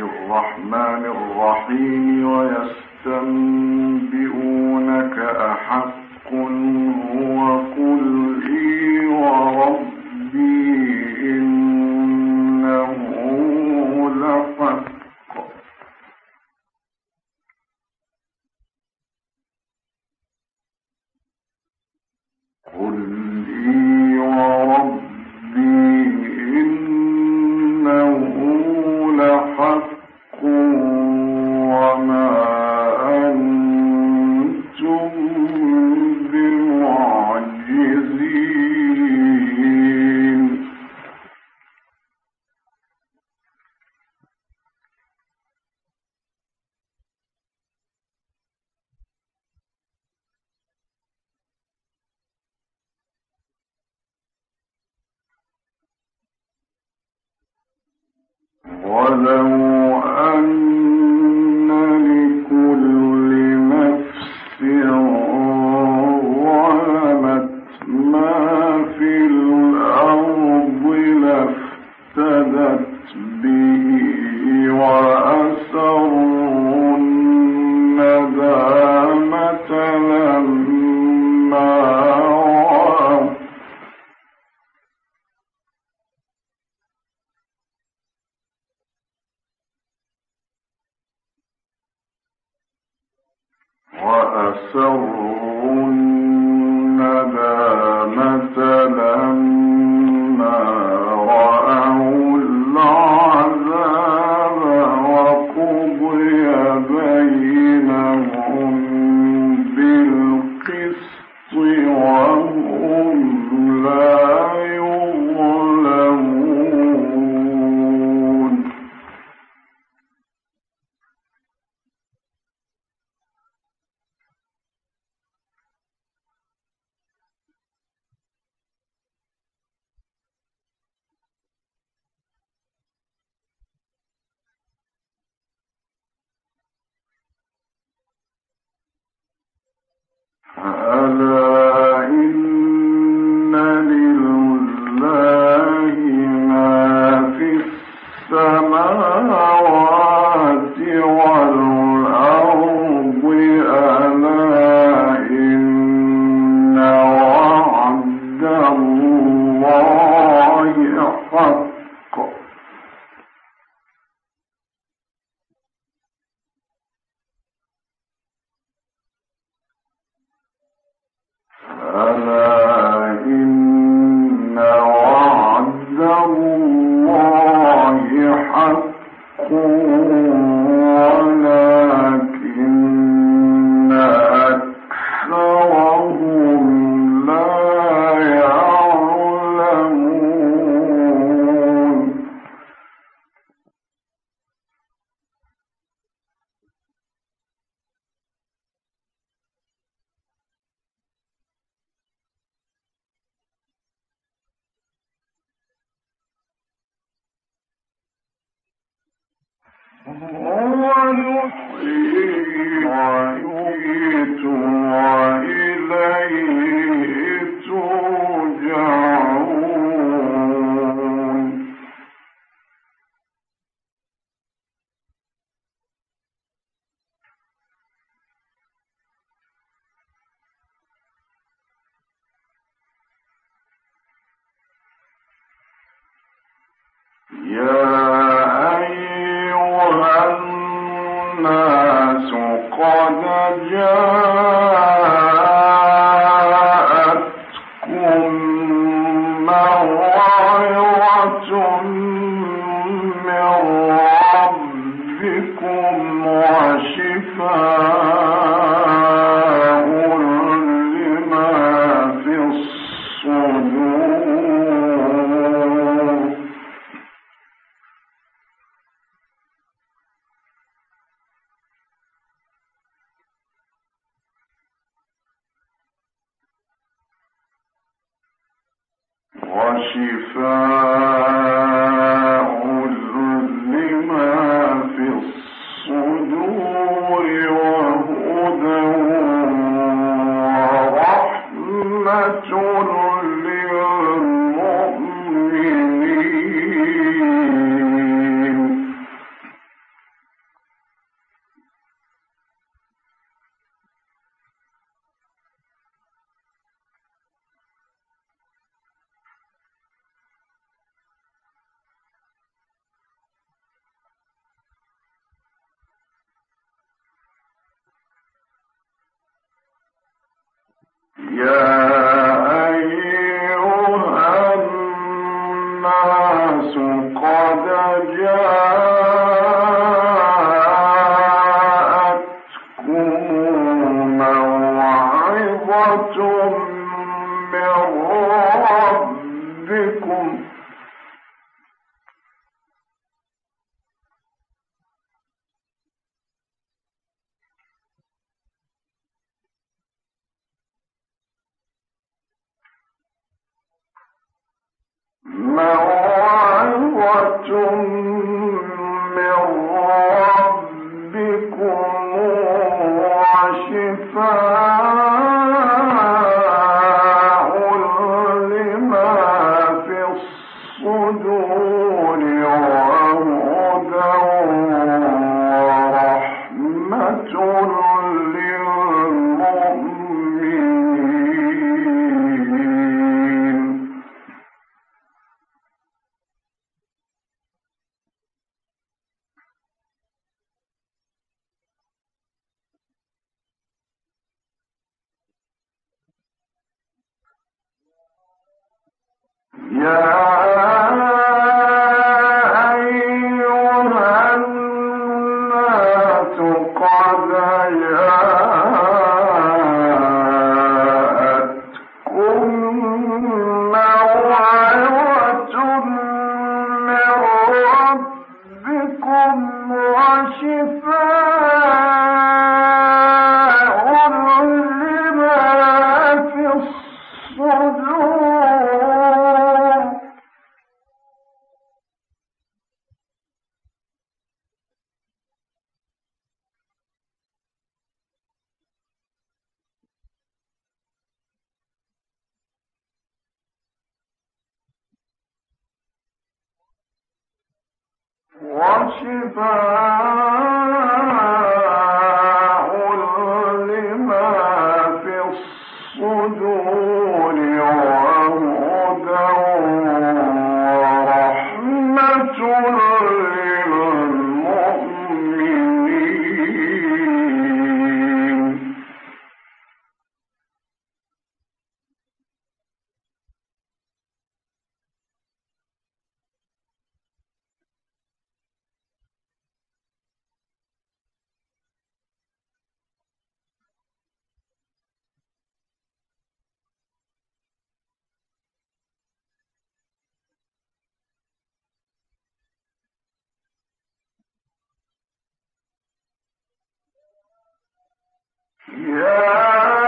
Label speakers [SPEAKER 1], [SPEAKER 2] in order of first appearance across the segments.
[SPEAKER 1] الرحمن الرحيم. ويستنبئونك أحق وشفاء لما يا يا وشفاء يا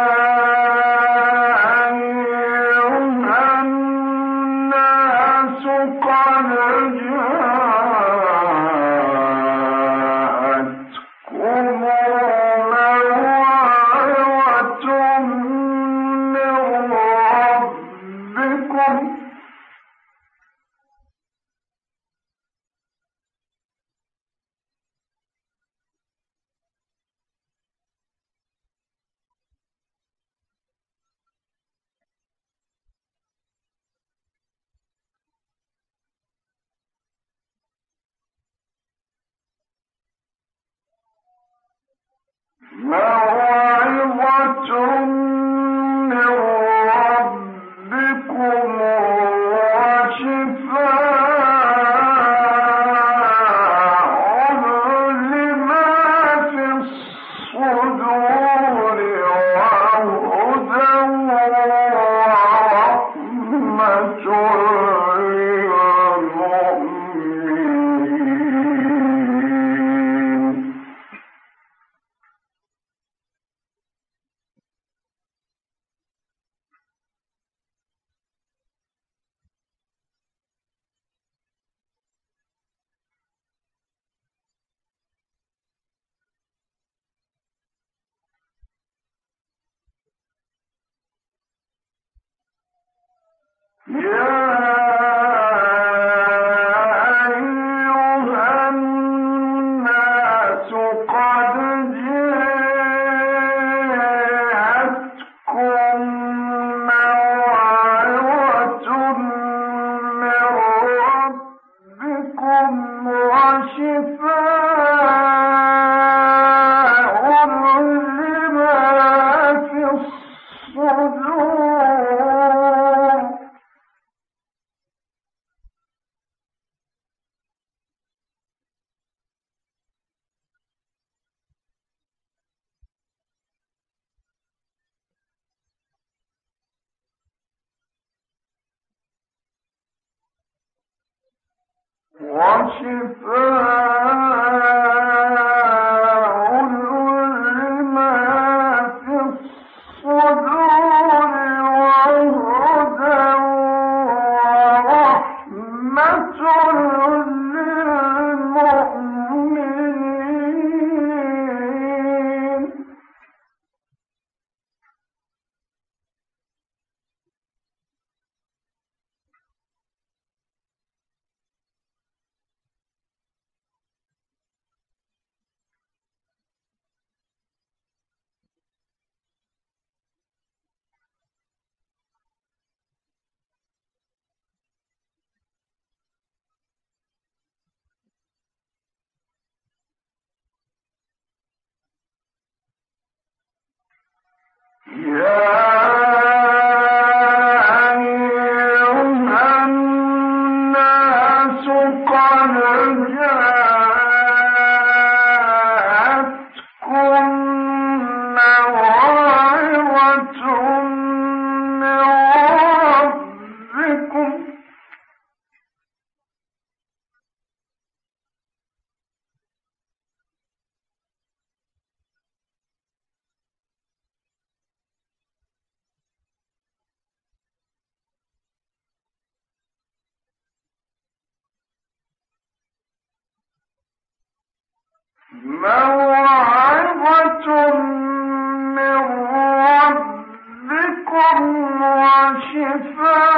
[SPEAKER 1] موعظة يا Watching for Yeah. موعظة من ربكم وشفاء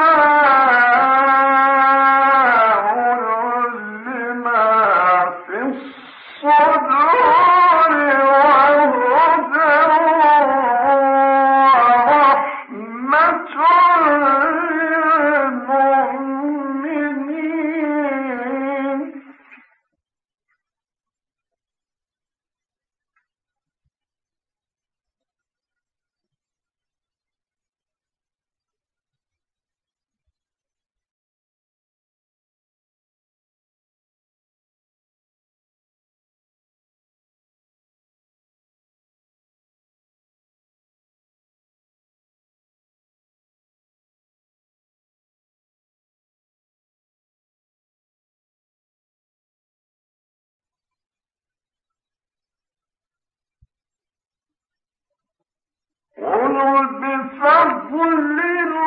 [SPEAKER 1] بفضل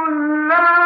[SPEAKER 1] الله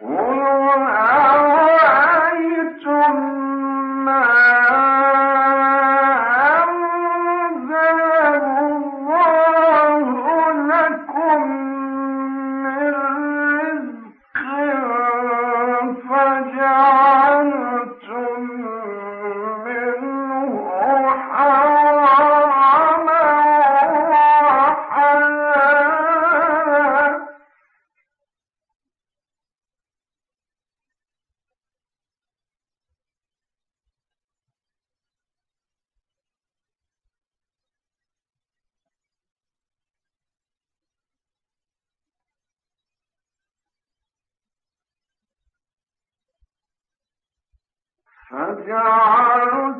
[SPEAKER 1] Oh, يجعل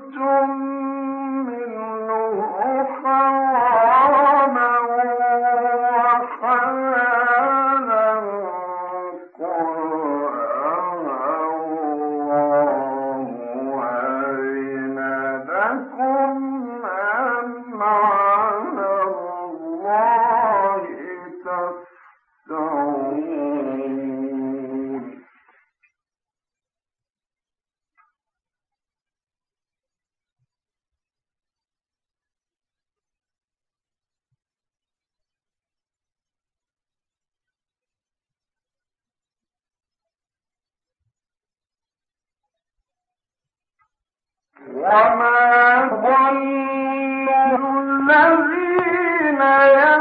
[SPEAKER 1] وما ظن الذين يعلمون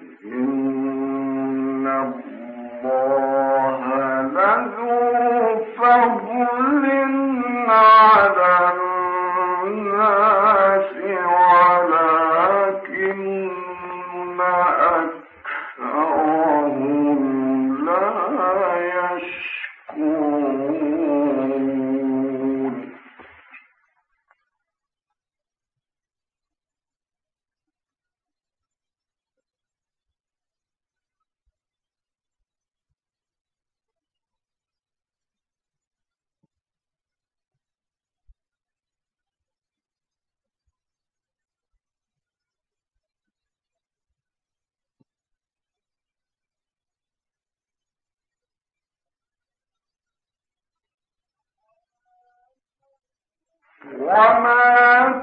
[SPEAKER 1] You وما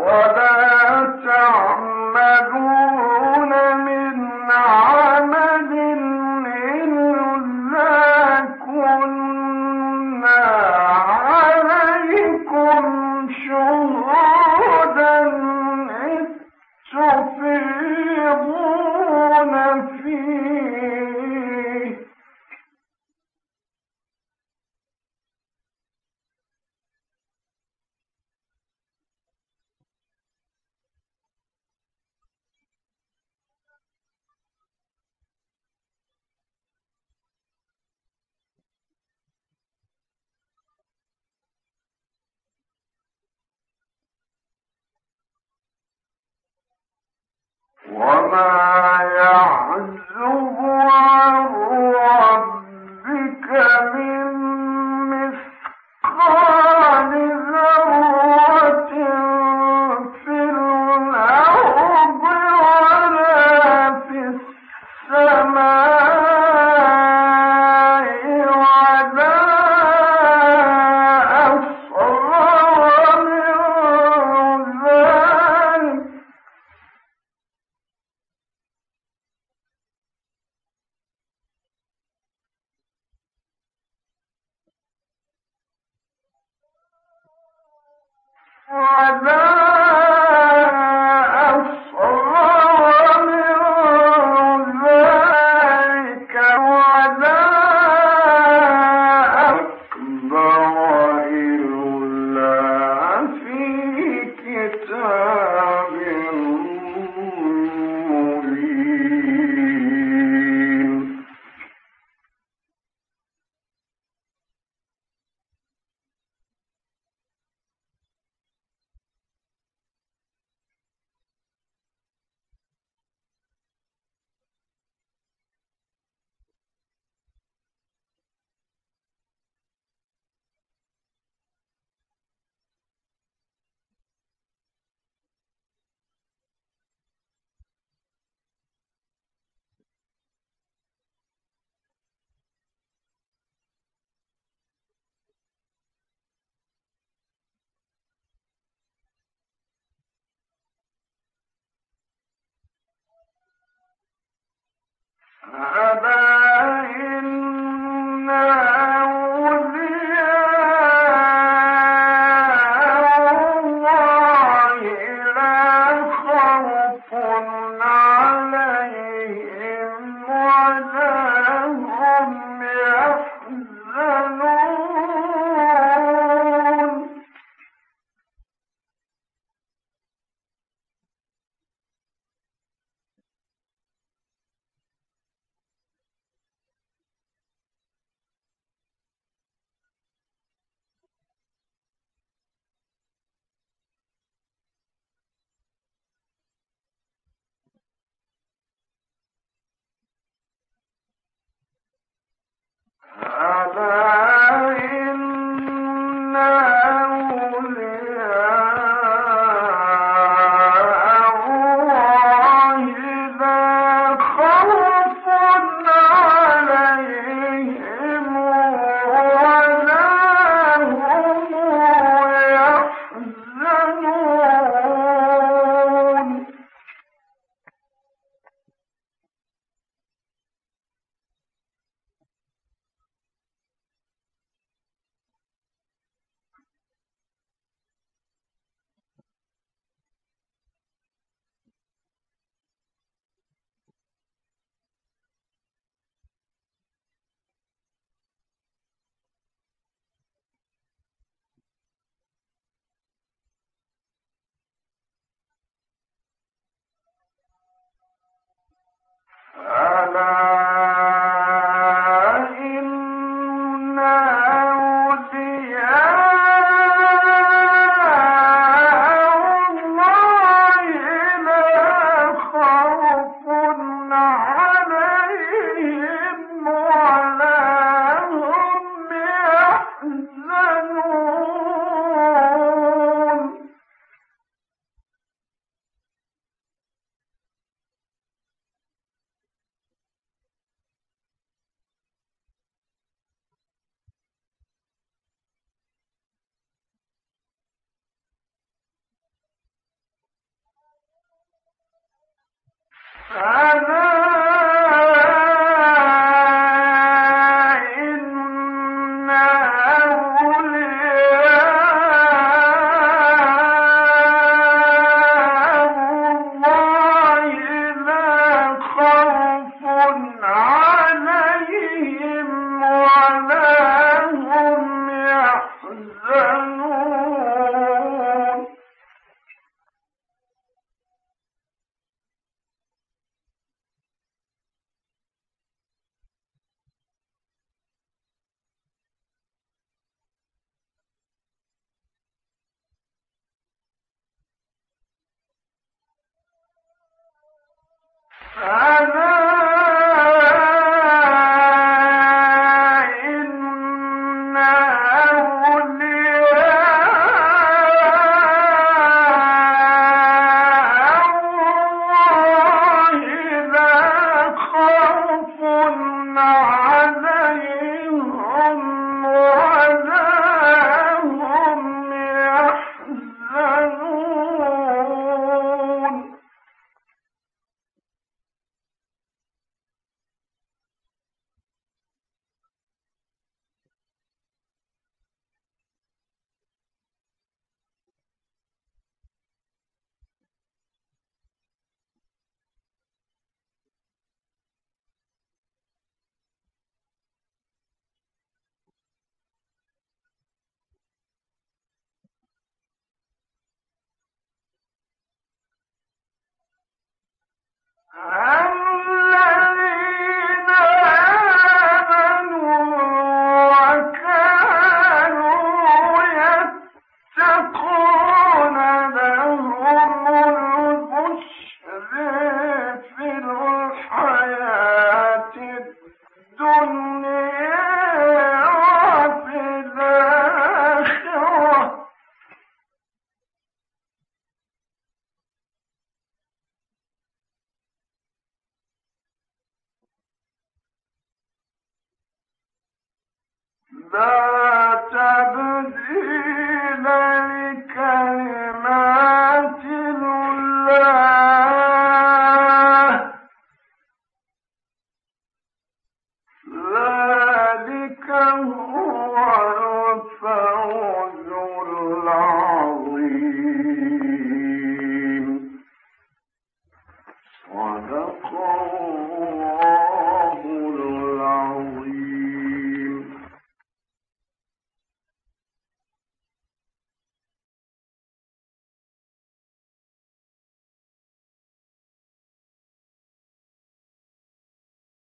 [SPEAKER 1] What وما يعزب عن أبا الله أنا أنا Um... صدق الله